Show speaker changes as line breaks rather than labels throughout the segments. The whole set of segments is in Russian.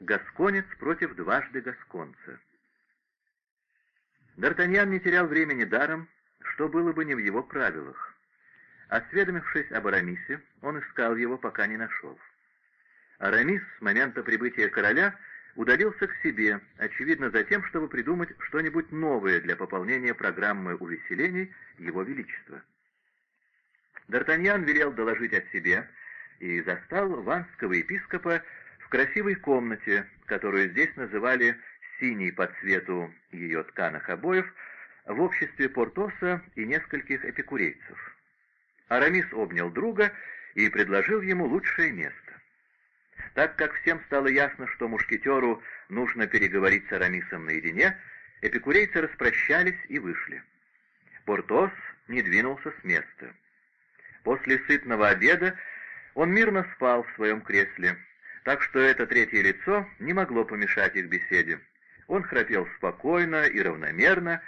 Гасконец против дважды гасконца. Д'Артаньян не терял времени даром, что было бы не в его правилах. Осведомившись об Арамисе, он искал его, пока не нашел. Арамис с момента прибытия короля удалился к себе, очевидно за тем, чтобы придумать что-нибудь новое для пополнения программы увеселений Его Величества. Д'Артаньян велел доложить о себе и застал ванского епископа красивой комнате, которую здесь называли «синей по цвету ее тканых обоев», в обществе Портоса и нескольких эпикурейцев. Арамис обнял друга и предложил ему лучшее место. Так как всем стало ясно, что мушкетеру нужно переговорить с Арамисом наедине, эпикурейцы распрощались и вышли. Портос не двинулся с места. После сытного обеда он мирно спал в своем кресле, так что это третье лицо не могло помешать их беседе. Он храпел спокойно и равномерно,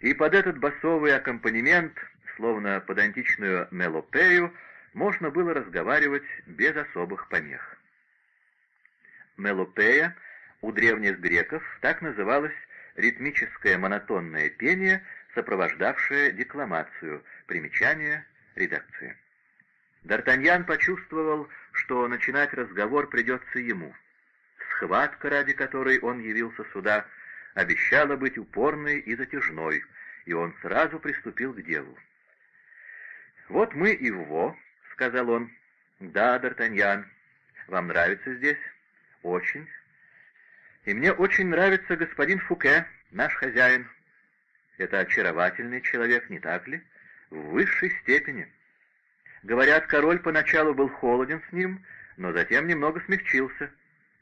и под этот басовый аккомпанемент, словно под античную мелопею, можно было разговаривать без особых помех. Мелопея у древних греков так называлось ритмическое монотонное пение, сопровождавшее декламацию, примечание, редакция. Д'Артаньян почувствовал, что начинать разговор придется ему. Схватка, ради которой он явился сюда, обещала быть упорной и затяжной, и он сразу приступил к делу. «Вот мы и во», — сказал он. «Да, Д'Артаньян, вам нравится здесь?» «Очень. И мне очень нравится господин Фуке, наш хозяин. Это очаровательный человек, не так ли? В высшей степени. Говорят, король поначалу был холоден с ним, но затем немного смягчился.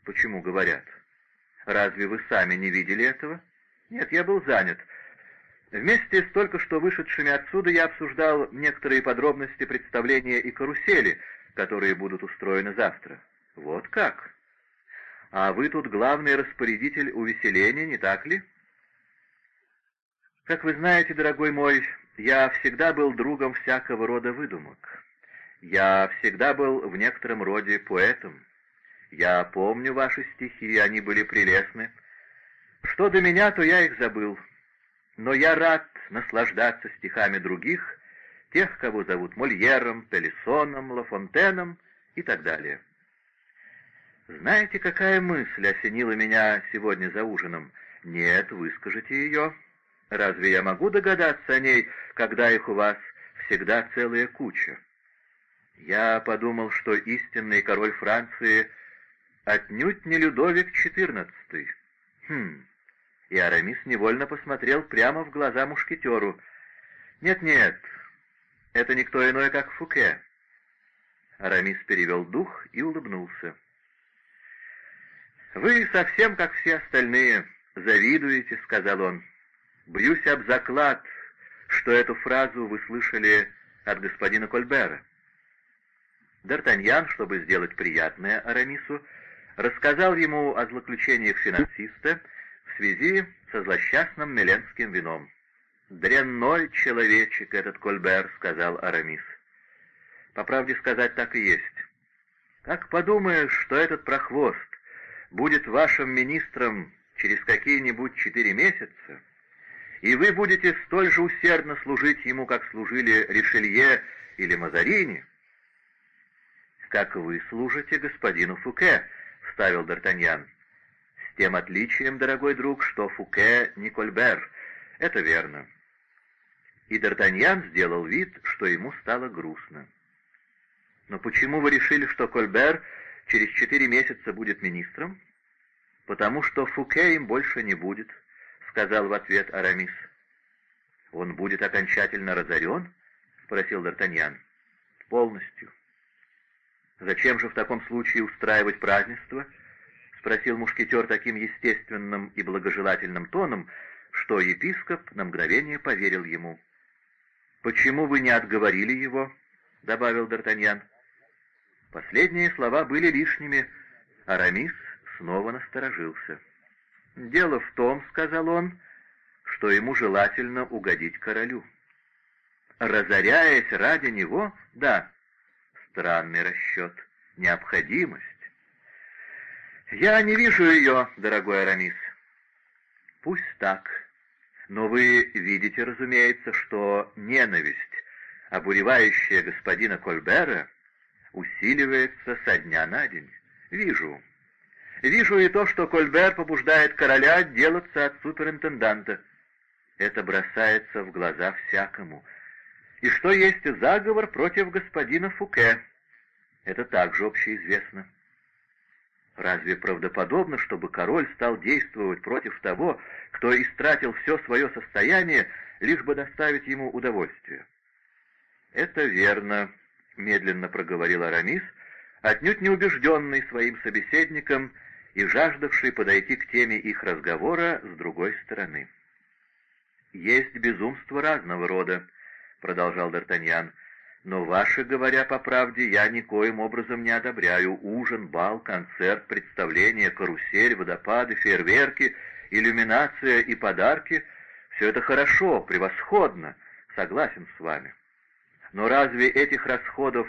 Почему говорят? Разве вы сами не видели этого? Нет, я был занят. Вместе с только что вышедшими отсюда я обсуждал некоторые подробности представления и карусели, которые будут устроены завтра. Вот как? А вы тут главный распорядитель увеселения, не так ли? Как вы знаете, дорогой мой, я всегда был другом всякого рода выдумок. Я всегда был в некотором роде поэтом. Я помню ваши стихи, они были прелестны. Что до меня, то я их забыл. Но я рад наслаждаться стихами других, тех, кого зовут Мольером, Пелесоном, Лафонтеном и так далее. Знаете, какая мысль осенила меня сегодня за ужином? Нет, выскажите ее. Разве я могу догадаться о ней, когда их у вас всегда целая куча? Я подумал, что истинный король Франции отнюдь не Людовик XIV. Хм. И Арамис невольно посмотрел прямо в глаза мушкетеру. Нет-нет, это никто иной, как Фуке. Арамис перевел дух и улыбнулся. «Вы совсем как все остальные, завидуете», — сказал он. «Бьюсь об заклад, что эту фразу вы слышали от господина Кольбера». Д'Артаньян, чтобы сделать приятное Арамису, рассказал ему о злоключениях финансиста в связи со злосчастным меленским вином. «Дрянной человечек этот Кольбер», — сказал Арамис. «По правде сказать, так и есть. Как подумаешь, что этот прохвост будет вашим министром через какие-нибудь четыре месяца, и вы будете столь же усердно служить ему, как служили Ришелье или Мазарини, как вы служите господину Фуке, — вставил Д'Артаньян. С тем отличием, дорогой друг, что Фуке не Кольбер. Это верно. И Д'Артаньян сделал вид, что ему стало грустно. Но почему вы решили, что Кольбер через четыре месяца будет министром? Потому что Фуке им больше не будет, сказал в ответ Арамис. Он будет окончательно разорен? спросил Д'Артаньян. Полностью. Зачем же в таком случае устраивать празднество? спросил мушкетер таким естественным и благожелательным тоном, что епископ на мгновение поверил ему. «Почему вы не отговорили его?» — добавил Д'Артаньян. Последние слова были лишними. Арамис снова насторожился. «Дело в том, — сказал он, — что ему желательно угодить королю. Разоряясь ради него, да, странный расчет, необходимость. «Я не вижу ее, дорогой Арамис». «Пусть так. Но вы видите, разумеется, что ненависть, обуревающая господина Кольбера, усиливается со дня на день. Вижу. Вижу и то, что Кольбер побуждает короля отделаться от суперинтенданта. Это бросается в глаза всякому. И что есть заговор против господина Фуке. Это также общеизвестно. Разве правдоподобно, чтобы король стал действовать против того, кто истратил все свое состояние, лишь бы доставить ему удовольствие? «Это верно», — медленно проговорил Арамис, отнюдь не убежденный своим собеседником и жаждавший подойти к теме их разговора с другой стороны. «Есть безумство разного рода», — продолжал Д'Артаньян, — но ваши, говоря по правде, я никоим образом не одобряю. Ужин, бал, концерт, представление, карусель, водопады, фейерверки, иллюминация и подарки — все это хорошо, превосходно, согласен с вами. Но разве этих расходов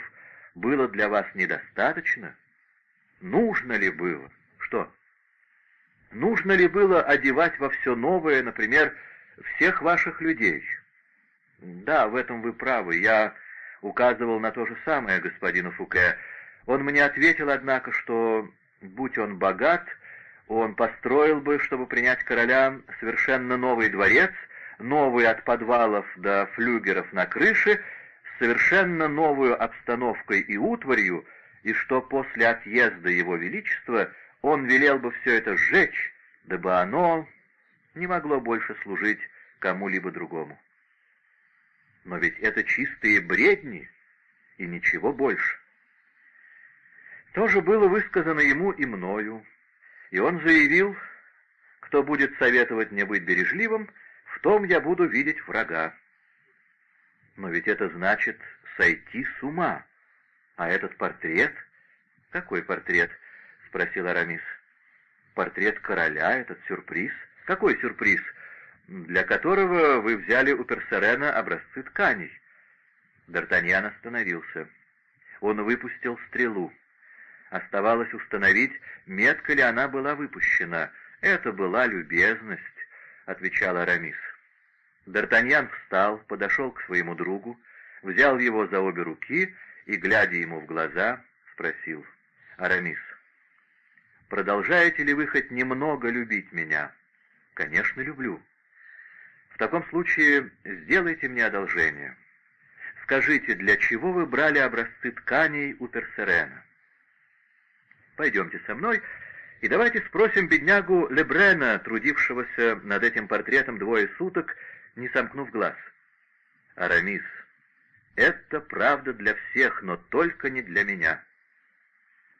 было для вас недостаточно? Нужно ли было? Что? Нужно ли было одевать во все новое, например, всех ваших людей? Да, в этом вы правы. Я указывал на то же самое господину Фуке. Он мне ответил, однако, что, будь он богат, он построил бы, чтобы принять короля, совершенно новый дворец, новый от подвалов до флюгеров на крыше, с совершенно новую обстановкой и утварью, и что после отъезда его величества он велел бы все это сжечь, дабы оно не могло больше служить кому-либо другому. Но ведь это чистые бредни и ничего больше. То же было высказано ему и мною, и он заявил, кто будет советовать мне быть бережливым, в том я буду видеть врага. Но ведь это значит сойти с ума. А этот портрет? Какой портрет? — спросил Арамис. Портрет короля, этот сюрприз. Какой сюрприз? Для которого вы взяли у Персерена образцы тканей». Д'Артаньян остановился. Он выпустил стрелу. Оставалось установить, метко ли она была выпущена. «Это была любезность», — отвечал Арамис. Д'Артаньян встал, подошел к своему другу, взял его за обе руки и, глядя ему в глаза, спросил. «Арамис, продолжаете ли вы хоть немного любить меня?» «Конечно, люблю». В таком случае сделайте мне одолжение. Скажите, для чего вы брали образцы тканей у Персерена? Пойдемте со мной и давайте спросим беднягу Лебрена, трудившегося над этим портретом двое суток, не сомкнув глаз. Арамис, это правда для всех, но только не для меня.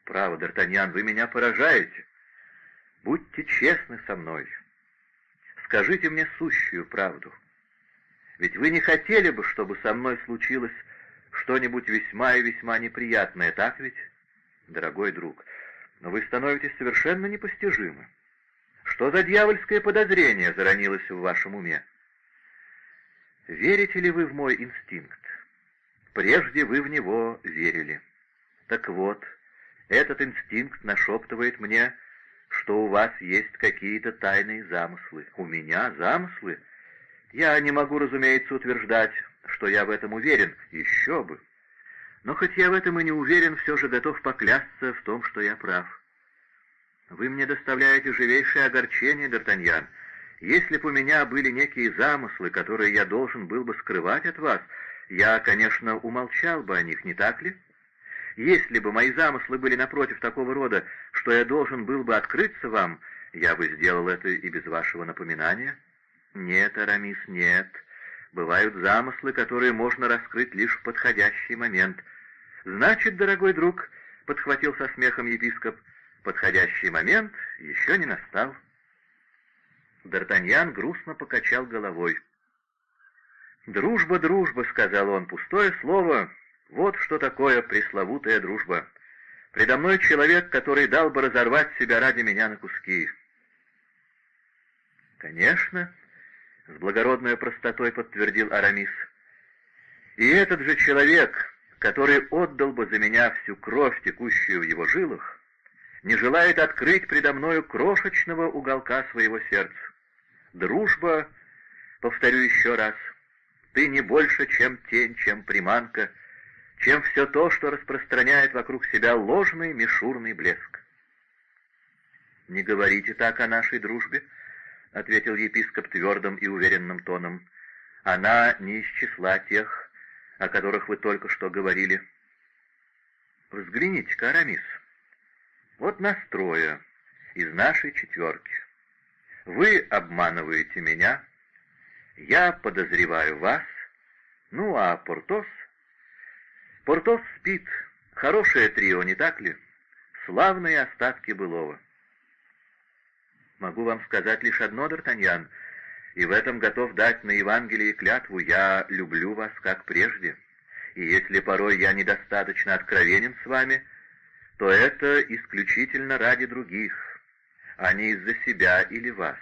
Право, Д'Артаньян, вы меня поражаете. Будьте честны со мной. Скажите мне сущую правду. Ведь вы не хотели бы, чтобы со мной случилось что-нибудь весьма и весьма неприятное, так ведь, дорогой друг? Но вы становитесь совершенно непостижимы. Что за дьявольское подозрение заронилось в вашем уме? Верите ли вы в мой инстинкт? Прежде вы в него верили. Так вот, этот инстинкт нашептывает мне, что у вас есть какие-то тайные замыслы. У меня замыслы? Я не могу, разумеется, утверждать, что я в этом уверен. Еще бы. Но хоть я в этом и не уверен, все же готов поклясться в том, что я прав. Вы мне доставляете живейшее огорчение, Д'Артаньян. Если бы у меня были некие замыслы, которые я должен был бы скрывать от вас, я, конечно, умолчал бы о них, не так ли? Если бы мои замыслы были напротив такого рода, что я должен был бы открыться вам, я бы сделал это и без вашего напоминания. Нет, Арамис, нет. Бывают замыслы, которые можно раскрыть лишь в подходящий момент. Значит, дорогой друг, — подхватил со смехом епископ, — подходящий момент еще не настал. Д'Артаньян грустно покачал головой. «Дружба, дружба», — сказал он, — «пустое слово, вот что такое пресловутая дружба. Предо мной человек, который дал бы разорвать себя ради меня на куски. Конечно, — с благородной простотой подтвердил Арамис. И этот же человек, который отдал бы за меня всю кровь, текущую в его жилах, не желает открыть предо мною крошечного уголка своего сердца. Дружба, повторю еще раз, ты не больше, чем тень, чем приманка, чем все то, что распространяет вокруг себя ложный мишурный блеск. «Не говорите так о нашей дружбе», — ответил епископ твердым и уверенным тоном. «Она не из числа тех, о которых вы только что говорили. Взгляните-ка, Арамис, вот настроя из нашей четверки. Вы обманываете меня, я подозреваю вас, ну а Портос... Портос спит, хорошее трио, не так ли? Славные остатки былого. Могу вам сказать лишь одно, Д'Артаньян, и в этом готов дать на Евангелие клятву. Я люблю вас как прежде, и если порой я недостаточно откровенен с вами, то это исключительно ради других, а не из-за себя или вас.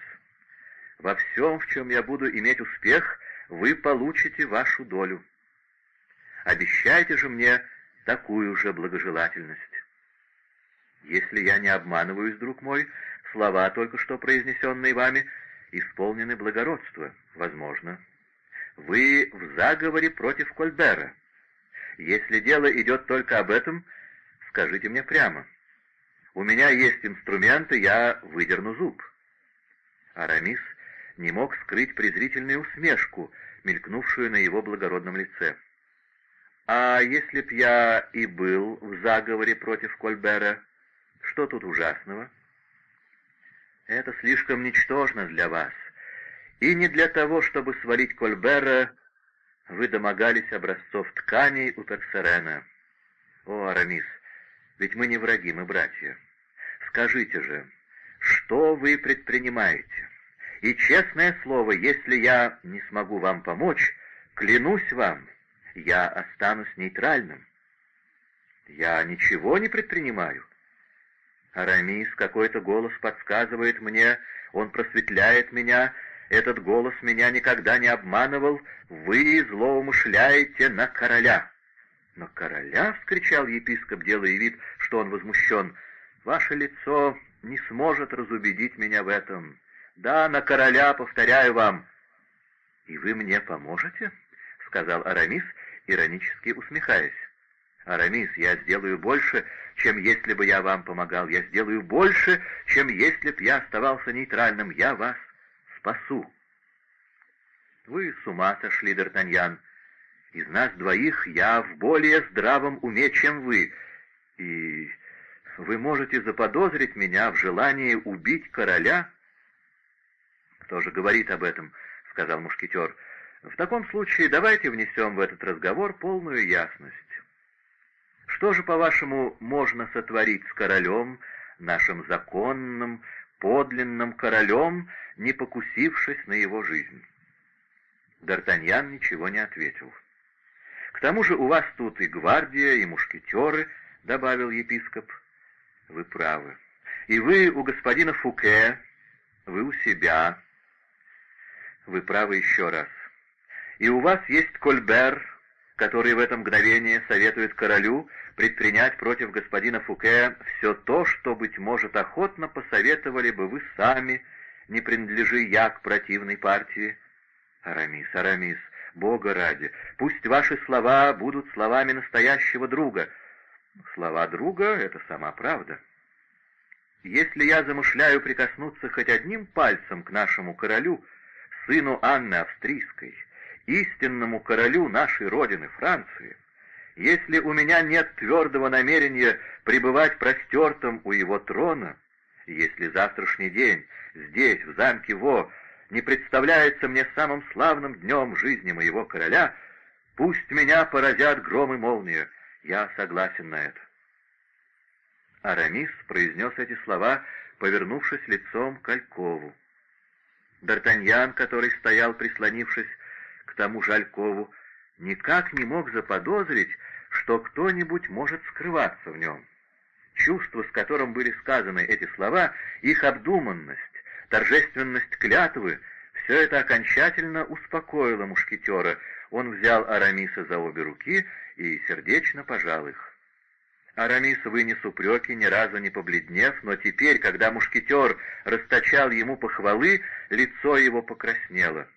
Во всем, в чем я буду иметь успех, вы получите вашу долю. Обещайте же мне такую же благожелательность. Если я не обманываюсь, друг мой, слова, только что произнесенные вами, исполнены благородства, возможно. Вы в заговоре против Кольбера. Если дело идет только об этом, скажите мне прямо. У меня есть инструменты, я выдерну зуб. Арамис не мог скрыть презрительную усмешку, мелькнувшую на его благородном лице. «А если б я и был в заговоре против Кольбера, что тут ужасного?» Это слишком ничтожно для вас. И не для того, чтобы свалить Кольбера, вы домогались образцов тканей у Персерена. О, Арамис, ведь мы не враги, мы братья. Скажите же, что вы предпринимаете? И честное слово, если я не смогу вам помочь, клянусь вам, я останусь нейтральным. Я ничего не предпринимаю. Арамис, какой-то голос подсказывает мне, он просветляет меня, этот голос меня никогда не обманывал, вы злоумышляете на короля. «На короля?» — вскричал епископ, делая вид, что он возмущен. «Ваше лицо не сможет разубедить меня в этом. Да, на короля, повторяю вам». «И вы мне поможете?» — сказал Арамис, иронически усмехаясь. «Арамис, я сделаю больше, чем если бы я вам помогал. Я сделаю больше, чем если б я оставался нейтральным. Я вас спасу». «Вы с ума сошли, Д'Артаньян. Из нас двоих я в более здравом уме, чем вы, и вы можете заподозрить меня в желании убить короля?» «Кто же говорит об этом?» — сказал мушкетер. «В таком случае давайте внесем в этот разговор полную ясность. Что же, по-вашему, можно сотворить с королем, нашим законным, подлинным королем, не покусившись на его жизнь?» Д'Артаньян ничего не ответил. «К тому же у вас тут и гвардия, и мушкетеры», — добавил епископ. «Вы правы. И вы у господина Фуке, вы у себя. Вы правы еще раз. И у вас есть Кольбер, который в это мгновение советует королю предпринять против господина Фуке все то, что, быть может, охотно посоветовали бы вы сами, не принадлежи я к противной партии. Арамис, Арамис, Бога ради, пусть ваши слова будут словами настоящего друга. Слова друга — это сама правда. Если я замышляю прикоснуться хоть одним пальцем к нашему королю, сыну Анны Австрийской, истинному королю нашей родины Франции, если у меня нет твердого намерения пребывать простертым у его трона, если завтрашний день здесь, в замке Во, не представляется мне самым славным днем жизни моего короля, пусть меня поразят гром и молния, я согласен на это. Арамис произнес эти слова, повернувшись лицом к Алькову. Д'Артаньян, который стоял, прислонившись тому же Алькову, никак не мог заподозрить, что кто-нибудь может скрываться в нем. Чувство, с которым были сказаны эти слова, их обдуманность, торжественность клятвы, все это окончательно успокоило мушкетера. Он взял Арамиса за обе руки и сердечно пожал их. Арамис вынес упреки, ни разу не побледнев, но теперь, когда мушкетер расточал ему похвалы, лицо его покраснело.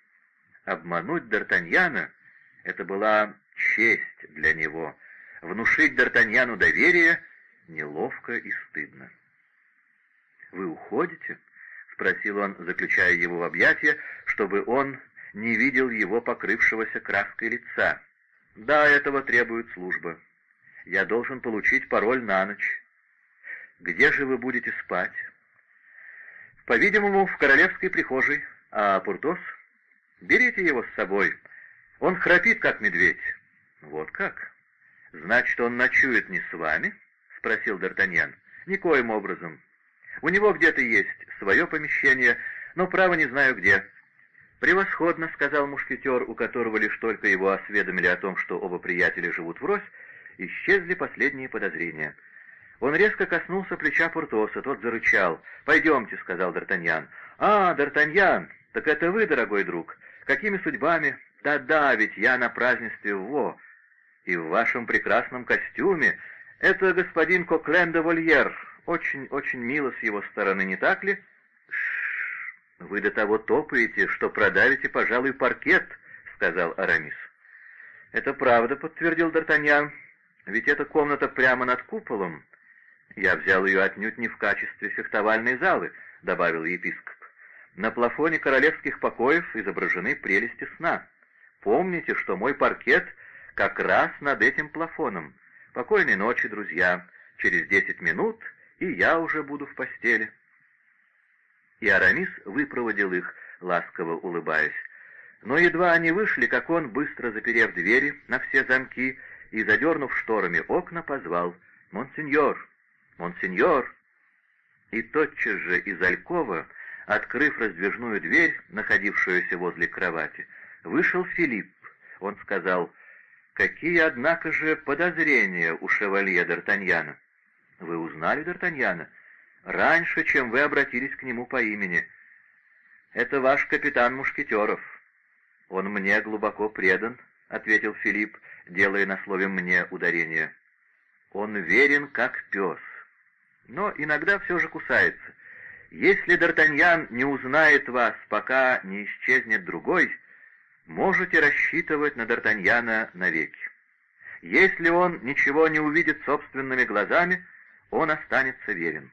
Обмануть Д'Артаньяна — это была честь для него. Внушить Д'Артаньяну доверие — неловко и стыдно. «Вы уходите?» — спросил он, заключая его в объятия, чтобы он не видел его покрывшегося краской лица. «Да, этого требует служба. Я должен получить пароль на ночь. Где же вы будете спать? По-видимому, в королевской прихожей. А Пуртос? Берите его с собой. Он храпит, как медведь. Вот как? Значит, он ночует не с вами? Спросил Д'Артаньян. Никоим образом. У него где-то есть свое помещение, но право не знаю где. «Превосходно», — сказал мушкетер, у которого лишь только его осведомили о том, что оба приятеля живут врозь, исчезли последние подозрения. Он резко коснулся плеча Пуртоса, тот зарычал. «Пойдемте», — сказал Д'Артаньян. «А, Д'Артаньян, так это вы, дорогой друг. Какими судьбами? Да-да, ведь я на празднестве Во. И в вашем прекрасном костюме. Это господин Коклен де Вольер. Очень-очень мило с его стороны, не так ли?» Ш вы до того топаете, что продавите, пожалуй, паркет», — сказал Арамис. «Это правда», — подтвердил Д'Артаньян. Ведь эта комната прямо над куполом. Я взял ее отнюдь не в качестве фехтовальной залы, — добавил епископ. На плафоне королевских покоев изображены прелести сна. Помните, что мой паркет как раз над этим плафоном. Покойной ночи, друзья. Через десять минут и я уже буду в постели. И Арамис выпроводил их, ласково улыбаясь. Но едва они вышли, как он, быстро заперев двери на все замки, и, задернув шторами окна, позвал «Монсеньор! Монсеньор!» И тотчас же из Алькова, открыв раздвижную дверь, находившуюся возле кровати, вышел Филипп. Он сказал «Какие, однако же, подозрения у шевалье Д'Артаньяна?» «Вы узнали Д'Артаньяна?» «Раньше, чем вы обратились к нему по имени. Это ваш капитан Мушкетеров. Он мне глубоко предан», — ответил Филипп, делая на слове «мне» ударение. «Он верен, как пес, но иногда все же кусается. Если Д'Артаньян не узнает вас, пока не исчезнет другой, можете рассчитывать на Д'Артаньяна навеки. Если он ничего не увидит собственными глазами, он останется верен.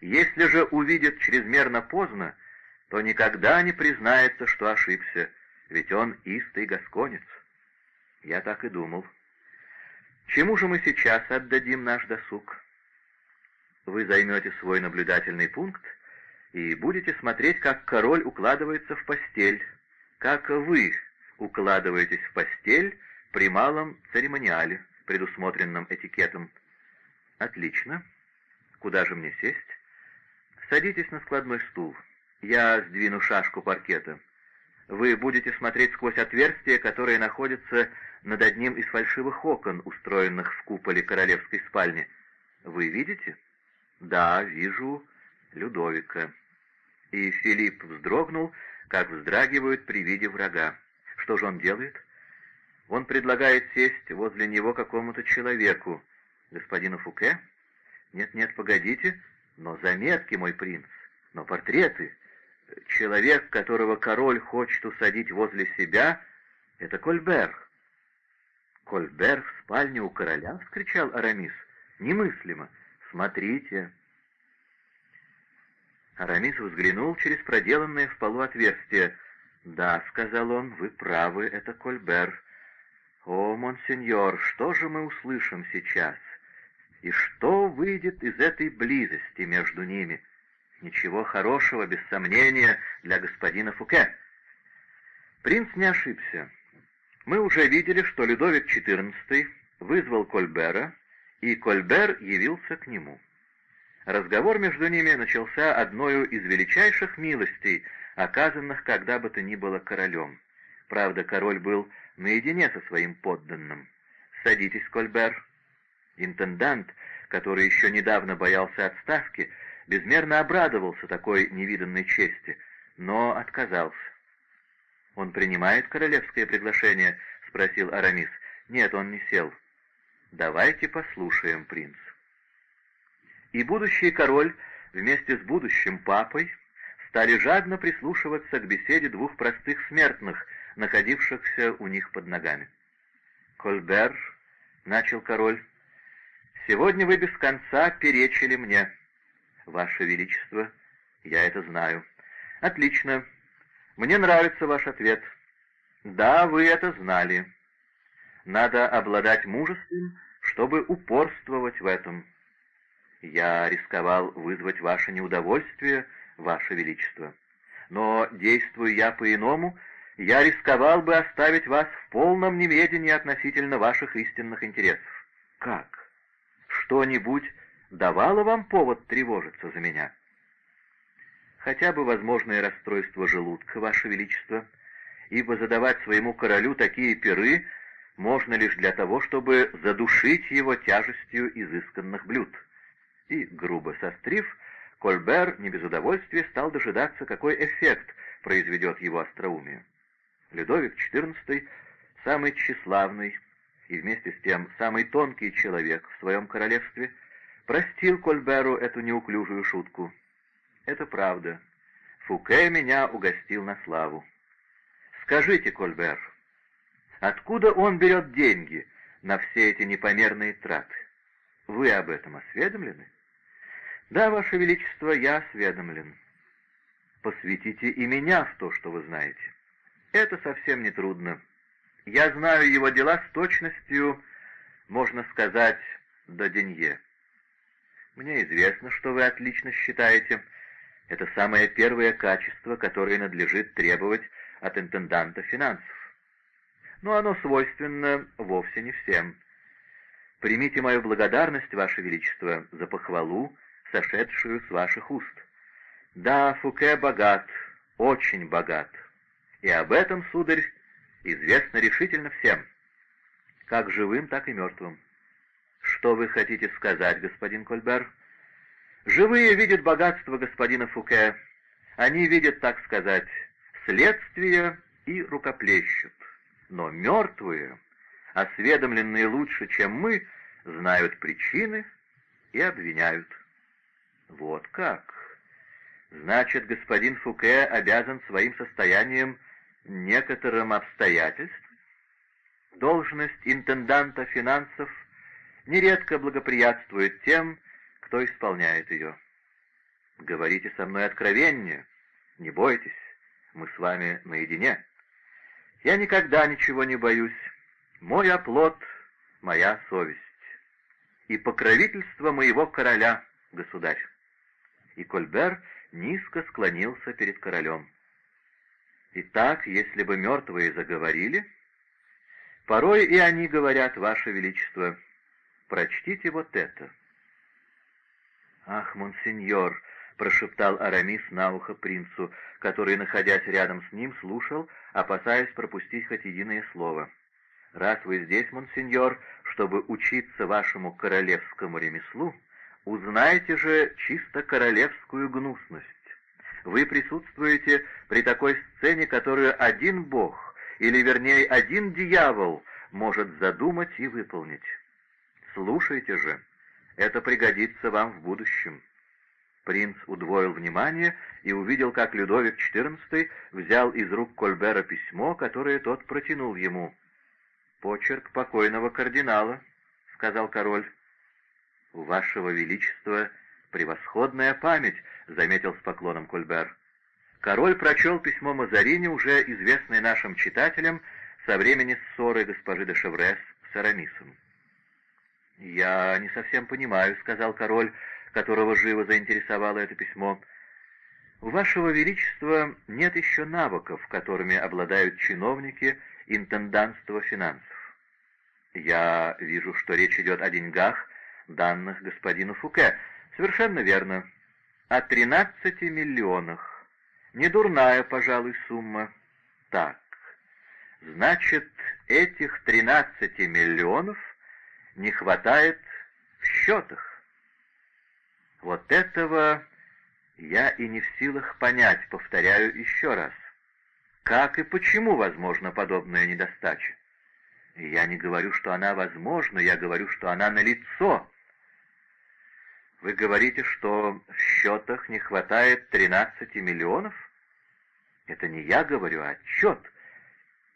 Если же увидит чрезмерно поздно, то никогда не признается, что ошибся, ведь он истый гасконец. Я так и думал. Чему же мы сейчас отдадим наш досуг? Вы займете свой наблюдательный пункт и будете смотреть, как король укладывается в постель, как вы укладываетесь в постель при малом церемониале, предусмотренном этикетом. Отлично. Куда же мне сесть? Садитесь на складной стул. Я сдвину шашку паркета. Вы будете смотреть сквозь отверстие, которое находится над одним из фальшивых окон, устроенных в куполе королевской спальни. Вы видите? Да, вижу Людовика. И Филипп вздрогнул, как вздрагивают при виде врага. Что же он делает? Он предлагает сесть возле него какому-то человеку. Господину Фуке? Нет-нет, погодите, но заметки, мой принц, но портреты. Человек, которого король хочет усадить возле себя, — это Кольбер. «Кольбер в спальне у короля?» — вскричал Арамис. «Немыслимо! Смотрите!» Арамис взглянул через проделанное в полу отверстие. «Да», — сказал он, — «вы правы, это Кольбер. О, монсеньор, что же мы услышим сейчас? И что выйдет из этой близости между ними? Ничего хорошего, без сомнения, для господина Фуке». Принц не ошибся. Мы уже видели, что Людовик XIV вызвал Кольбера, и Кольбер явился к нему. Разговор между ними начался одною из величайших милостей, оказанных когда бы то ни было королем. Правда, король был наедине со своим подданным. «Садитесь, Кольбер». Интендант, который еще недавно боялся отставки, безмерно обрадовался такой невиданной чести, но отказался. «Он принимает королевское приглашение?» — спросил Арамис. «Нет, он не сел». «Давайте послушаем, принц». И будущий король вместе с будущим папой стали жадно прислушиваться к беседе двух простых смертных, находившихся у них под ногами. «Кольбер», — начал король, — «сегодня вы без конца перечили мне». «Ваше Величество, я это знаю». «Отлично. Мне нравится ваш ответ». «Да, вы это знали. Надо обладать мужеством, чтобы упорствовать в этом». «Я рисковал вызвать ваше неудовольствие», Ваше Величество. Но, действуя я по-иному, я рисковал бы оставить вас в полном неведении относительно ваших истинных интересов. Как? Что-нибудь давало вам повод тревожиться за меня? Хотя бы возможное расстройство желудка, Ваше Величество, ибо задавать своему королю такие пиры можно лишь для того, чтобы задушить его тяжестью изысканных блюд. И, грубо сострив, Кольбер не без удовольствия стал дожидаться, какой эффект произведет его остроумие. Людовик XIV, самый тщеславный и вместе с тем самый тонкий человек в своем королевстве, простил Кольберу эту неуклюжую шутку. Это правда. Фуке меня угостил на славу. Скажите, Кольбер, откуда он берет деньги на все эти непомерные траты? Вы об этом осведомлены? «Да, Ваше Величество, я осведомлен. Посвятите и меня в то, что вы знаете. Это совсем не трудно. Я знаю его дела с точностью, можно сказать, до денье. Мне известно, что вы отлично считаете. Это самое первое качество, которое надлежит требовать от интенданта финансов. Но оно свойственно вовсе не всем. Примите мою благодарность, Ваше Величество, за похвалу, сошедшую с ваших уст. Да, Фуке богат, очень богат, и об этом, сударь, известно решительно всем, как живым, так и мертвым. Что вы хотите сказать, господин Кольбер? Живые видят богатство господина Фуке, они видят, так сказать, следствие и рукоплещут, но мертвые, осведомленные лучше, чем мы, знают причины и обвиняют. Вот как? Значит, господин Фуке обязан своим состоянием некоторым обстоятельствам? Должность интенданта финансов нередко благоприятствует тем, кто исполняет ее. Говорите со мной откровеннее, не бойтесь, мы с вами наедине. Я никогда ничего не боюсь. Мой оплот — моя совесть. И покровительство моего короля, государь и Кольбер низко склонился перед королем. «Итак, если бы мертвые заговорили...» «Порой и они говорят, Ваше Величество, прочтите вот это». «Ах, монсеньор!» — прошептал Арамис на ухо принцу, который, находясь рядом с ним, слушал, опасаясь пропустить хоть единое слово. «Раз вы здесь, монсеньор, чтобы учиться вашему королевскому ремеслу, Узнайте же чисто королевскую гнусность. Вы присутствуете при такой сцене, которую один бог, или вернее один дьявол, может задумать и выполнить. Слушайте же, это пригодится вам в будущем. Принц удвоил внимание и увидел, как Людовик XIV взял из рук Кольбера письмо, которое тот протянул ему. «Почерк покойного кардинала», — сказал король. «У вашего величества превосходная память», — заметил с поклоном Кольбер. Король прочел письмо Мазарини, уже известное нашим читателям, со времени ссоры госпожи де Шеврес с Арамисом. «Я не совсем понимаю», — сказал король, которого живо заинтересовало это письмо. «У вашего величества нет еще навыков, которыми обладают чиновники интенданства финансов. Я вижу, что речь идет о деньгах, данных господину Фуке. Совершенно верно. О 13 миллионах. Недурная, пожалуй, сумма. Так, значит, этих 13 миллионов не хватает в счетах. Вот этого я и не в силах понять, повторяю еще раз. Как и почему возможна подобная недостача? Я не говорю, что она возможна, я говорю, что она налицо. Вы говорите, что в счетах не хватает 13 миллионов? Это не я говорю, а отчет.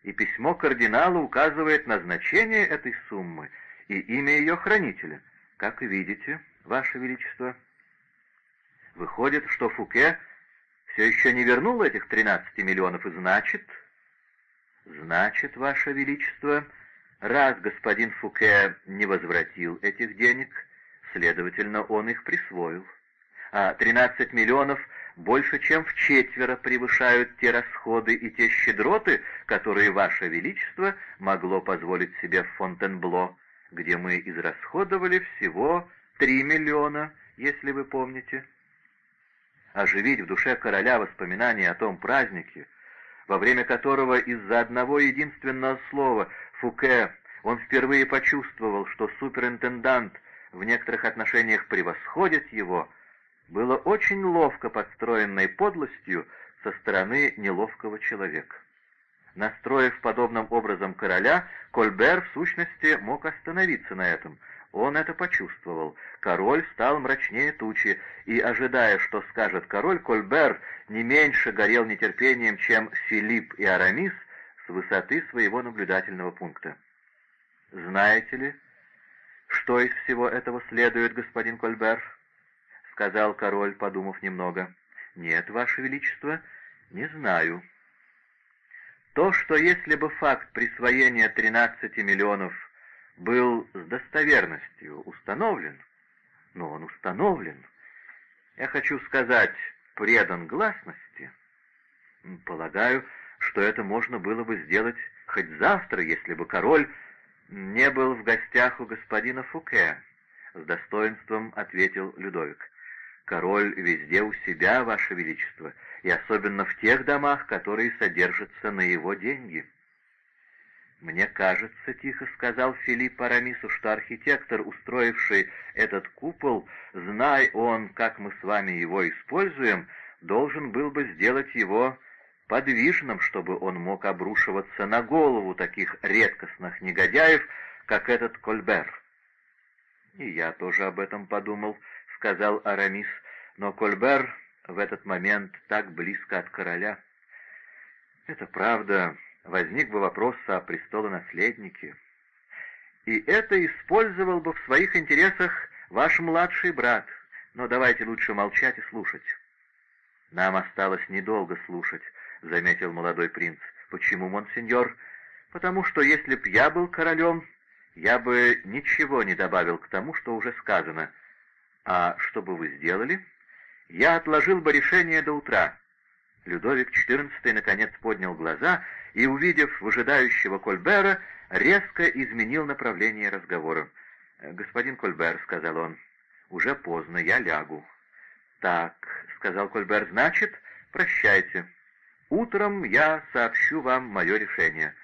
И письмо кардинала указывает назначение этой суммы и имя ее хранителя. Как видите, Ваше Величество. Выходит, что Фуке все еще не вернул этих 13 миллионов, и значит... Значит, Ваше Величество, раз господин Фуке не возвратил этих денег, следовательно, он их присвоил. А 13 миллионов больше, чем в четверо превышают те расходы и те щедроты, которые Ваше Величество могло позволить себе в Фонтенбло, где мы израсходовали всего 3 миллиона, если вы помните оживить в душе короля воспоминания о том празднике, во время которого из-за одного единственного слова Фуке он впервые почувствовал, что суперинтендант в некоторых отношениях превосходит его, было очень ловко подстроенной подлостью со стороны неловкого человека. Настроив подобным образом короля, Кольбер в сущности мог остановиться на этом — он это почувствовал. Король стал мрачнее тучи, и, ожидая, что скажет король, Кольбер не меньше горел нетерпением, чем Филипп и Арамис с высоты своего наблюдательного пункта. «Знаете ли, что из всего этого следует, господин Кольбер?» — сказал король, подумав немного. «Нет, ваше величество, не знаю». То, что если бы факт присвоения 13 миллионов был с достоверностью установлен, но он установлен, я хочу сказать, предан гласности, полагаю, что это можно было бы сделать хоть завтра, если бы король не был в гостях у господина Фуке, с достоинством ответил Людовик. Король везде у себя, Ваше Величество, и особенно в тех домах, которые содержатся на его деньги. «Мне кажется, — тихо сказал Филипп Арамису, — что архитектор, устроивший этот купол, зная он, как мы с вами его используем, должен был бы сделать его подвижным, чтобы он мог обрушиваться на голову таких редкостных негодяев, как этот Кольбер». «И я тоже об этом подумал», — сказал Арамис, — «но Кольбер в этот момент так близко от короля». «Это правда», возник бы вопрос о престолонаследнике. И это использовал бы в своих интересах ваш младший брат. Но давайте лучше молчать и слушать. Нам осталось недолго слушать, — заметил молодой принц. Почему, монсеньор? Потому что если б я был королем, я бы ничего не добавил к тому, что уже сказано. А что бы вы сделали? Я отложил бы решение до утра. Людовик XIV наконец поднял глаза и, увидев выжидающего Кольбера, резко изменил направление разговора. «Господин Кольбер», — сказал он, — «уже поздно, я лягу». «Так», — сказал Кольбер, — «значит, прощайте. Утром я сообщу вам мое решение».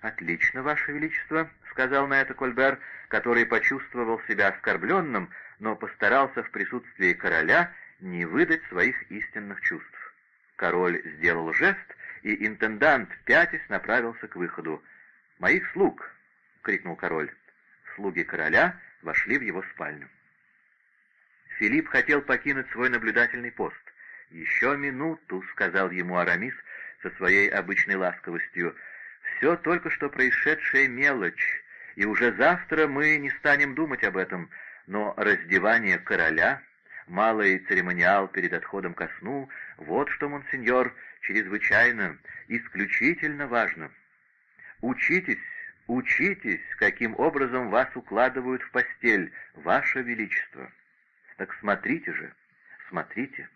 «Отлично, Ваше Величество», — сказал на это Кольбер, который почувствовал себя оскорбленным, но постарался в присутствии короля не выдать своих истинных чувств. Король сделал жест, и интендант, пятясь, направился к выходу. «Моих слуг!» — крикнул король. Слуги короля вошли в его спальню. Филипп хотел покинуть свой наблюдательный пост. «Еще минуту», — сказал ему Арамис со своей обычной ласковостью. «Все только что происшедшее мелочь, и уже завтра мы не станем думать об этом, но раздевание короля малый церемониал перед отходом ко сну, вот что, монсеньор, чрезвычайно, исключительно важно. Учитесь, учитесь, каким образом вас укладывают в постель, ваше величество. Так смотрите же, смотрите.